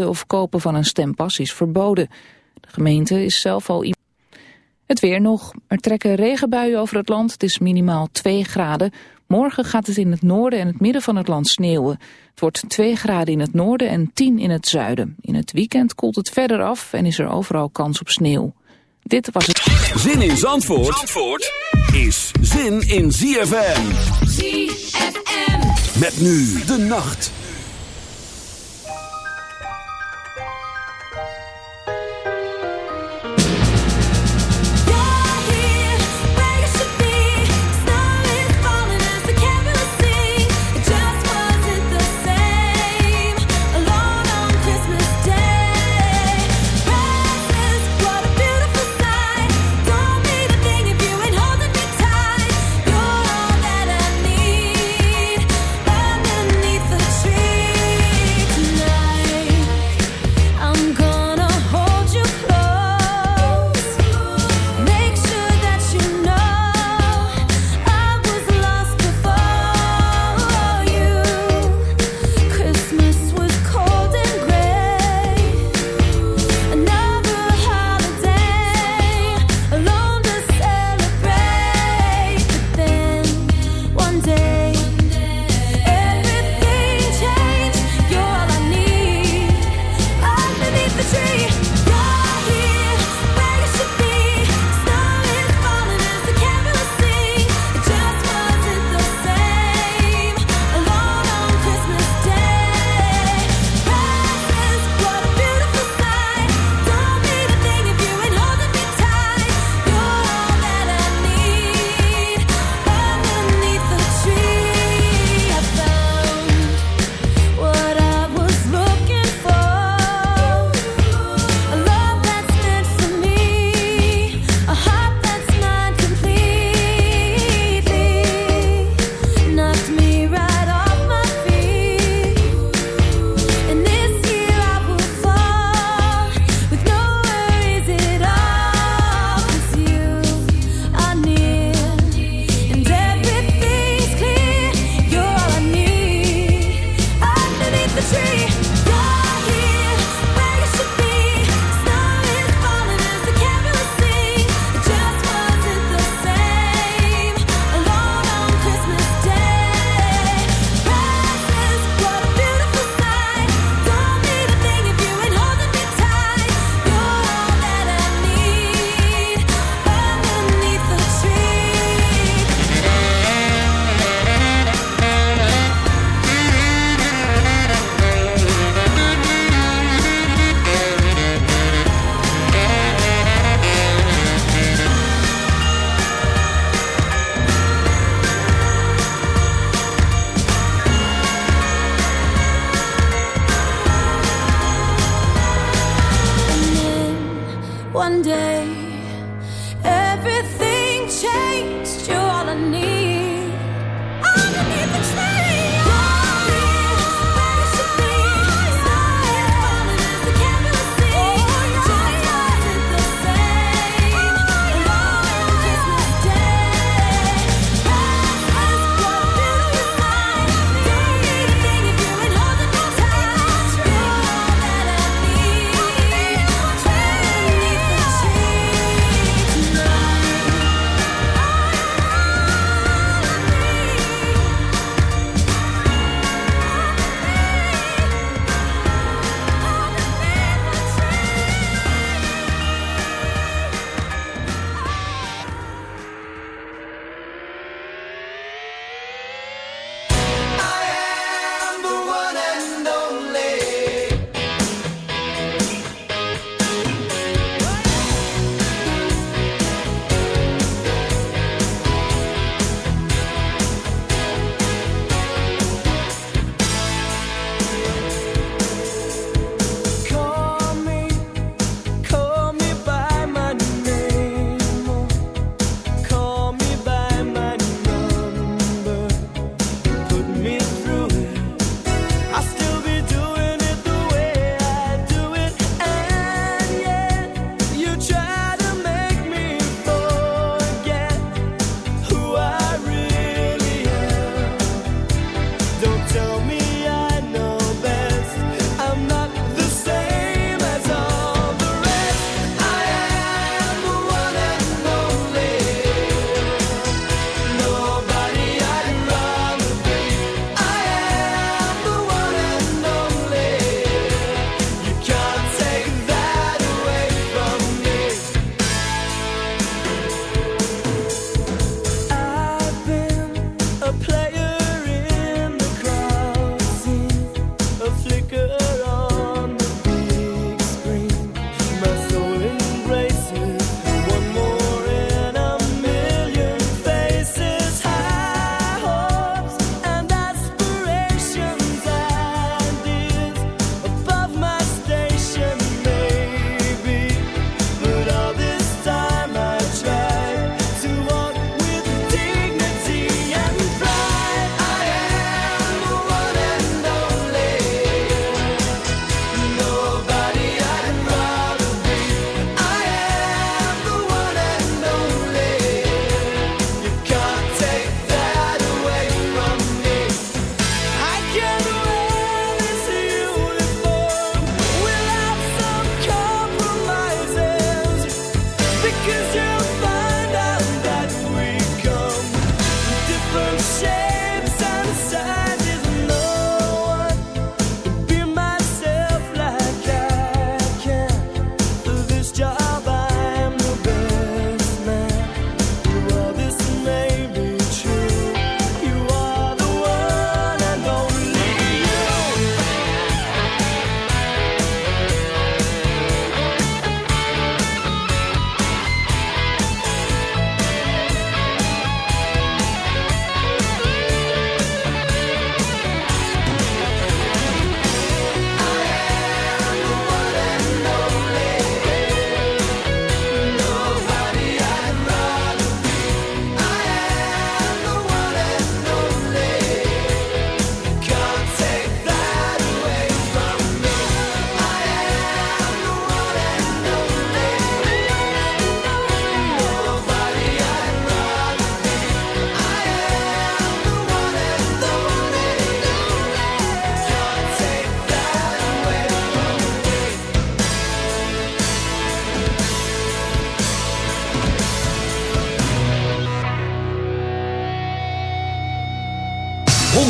of kopen van een stempas is verboden. De gemeente is zelf al... Het weer nog. Er trekken regenbuien over het land. Het is minimaal 2 graden. Morgen gaat het in het noorden en het midden van het land sneeuwen. Het wordt 2 graden in het noorden en 10 in het zuiden. In het weekend koelt het verder af en is er overal kans op sneeuw. Dit was het... Zin in Zandvoort, Zandvoort is zin in ZFM. ZFM. Met nu de nacht.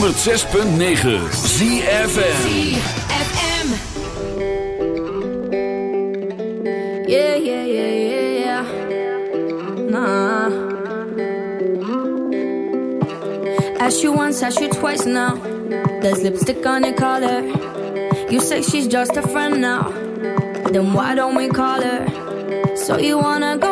106.9 Yeah, yeah, yeah, yeah, yeah. Nah. Asked you once, ask you twice now. There's lipstick on your collar. You say she's just a friend now. Then why don't we call her? So you wanna go?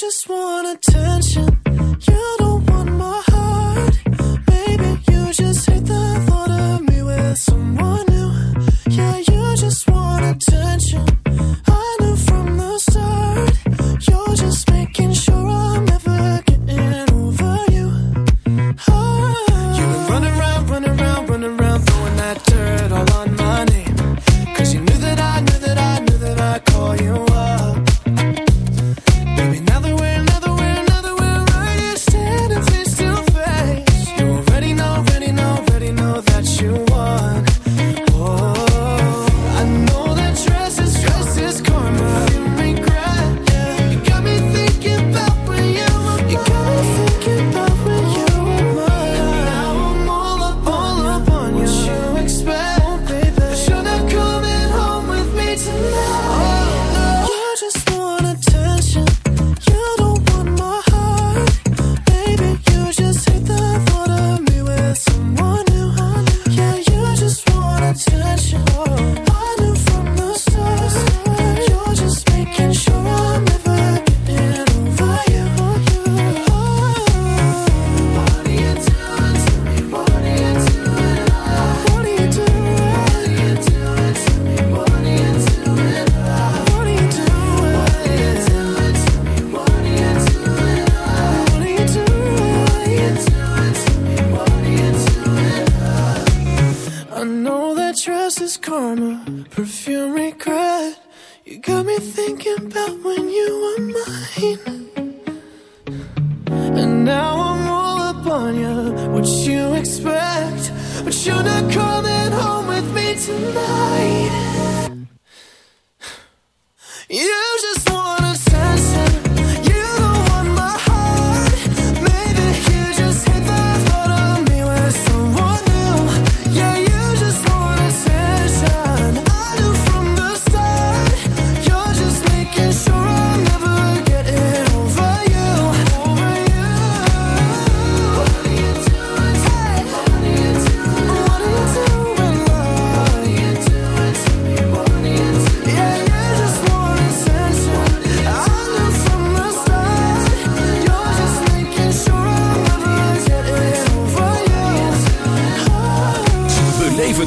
just want attention.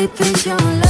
life is your life.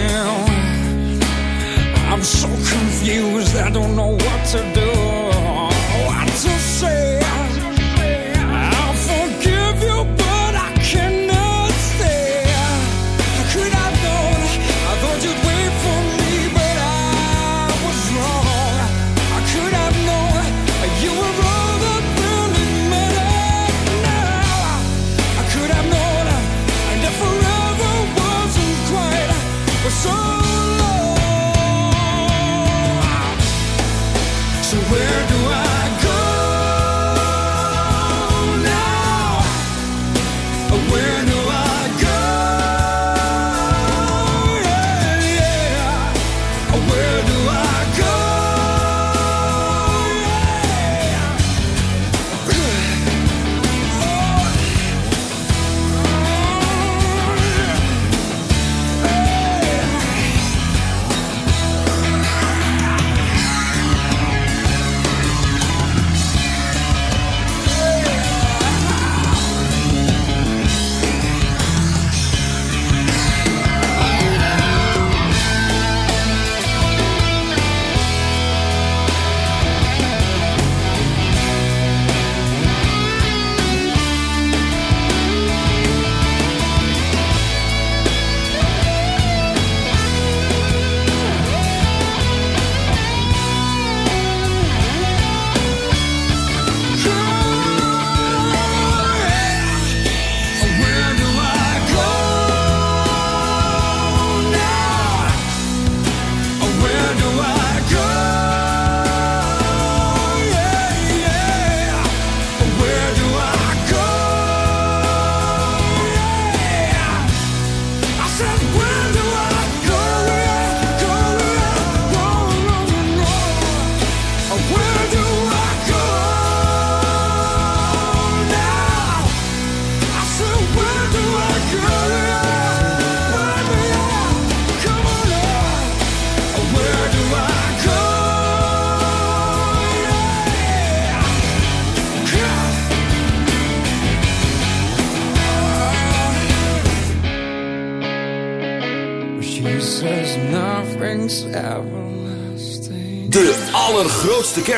know what to do.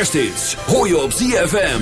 kerst. Hoor je op ZFM.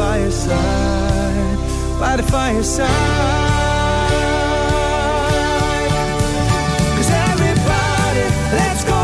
Fireside, by the fireside. Cause everybody, let's go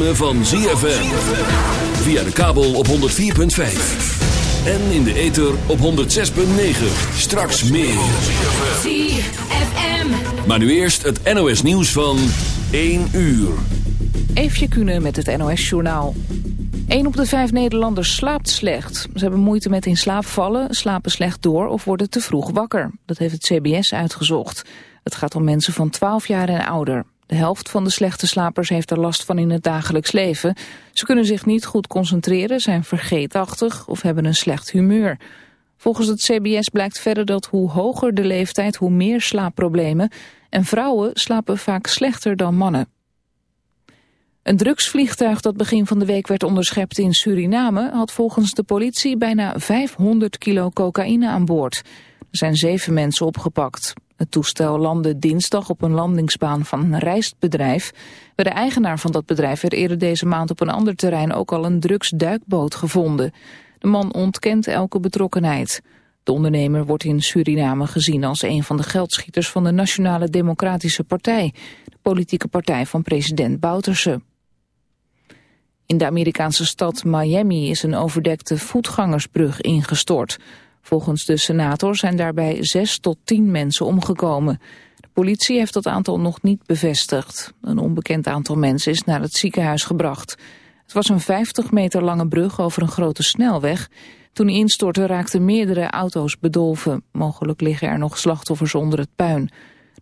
ritme van ZFM. Via de kabel op 104.5. En in de ether op 106.9. Straks meer. ZFM. Maar nu eerst het NOS nieuws van 1 uur. Eefje Kunnen met het NOS-journaal. Een op de vijf Nederlanders slaapt slecht. Ze hebben moeite met in slaap vallen, slapen slecht door of worden te vroeg wakker. Dat heeft het CBS uitgezocht. Het gaat om mensen van 12 jaar en ouder. De helft van de slechte slapers heeft er last van in het dagelijks leven. Ze kunnen zich niet goed concentreren, zijn vergeetachtig of hebben een slecht humeur. Volgens het CBS blijkt verder dat hoe hoger de leeftijd, hoe meer slaapproblemen. En vrouwen slapen vaak slechter dan mannen. Een drugsvliegtuig dat begin van de week werd onderschept in Suriname... had volgens de politie bijna 500 kilo cocaïne aan boord. Er zijn zeven mensen opgepakt. Het toestel landde dinsdag op een landingsbaan van een rijstbedrijf. Bij de eigenaar van dat bedrijf werd eerder deze maand op een ander terrein... ook al een drugsduikboot gevonden. De man ontkent elke betrokkenheid. De ondernemer wordt in Suriname gezien als een van de geldschieters van de Nationale Democratische Partij, de politieke partij van president Bouterse. In de Amerikaanse stad Miami is een overdekte voetgangersbrug ingestort. Volgens de senator zijn daarbij zes tot tien mensen omgekomen. De politie heeft dat aantal nog niet bevestigd. Een onbekend aantal mensen is naar het ziekenhuis gebracht. Het was een 50 meter lange brug over een grote snelweg. Toen die instortte raakten meerdere auto's bedolven. Mogelijk liggen er nog slachtoffers onder het puin.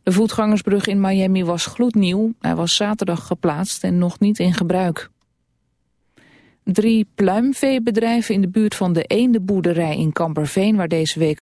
De voetgangersbrug in Miami was gloednieuw. Hij was zaterdag geplaatst en nog niet in gebruik. Drie pluimveebedrijven in de buurt van de eendenboerderij in Kamperveen... waar deze week